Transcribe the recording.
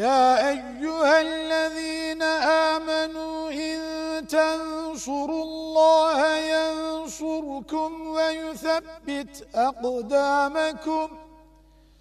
يا أيها الذين آمنوا إن تنصروا الله ينصركم ويثبت أقدامكم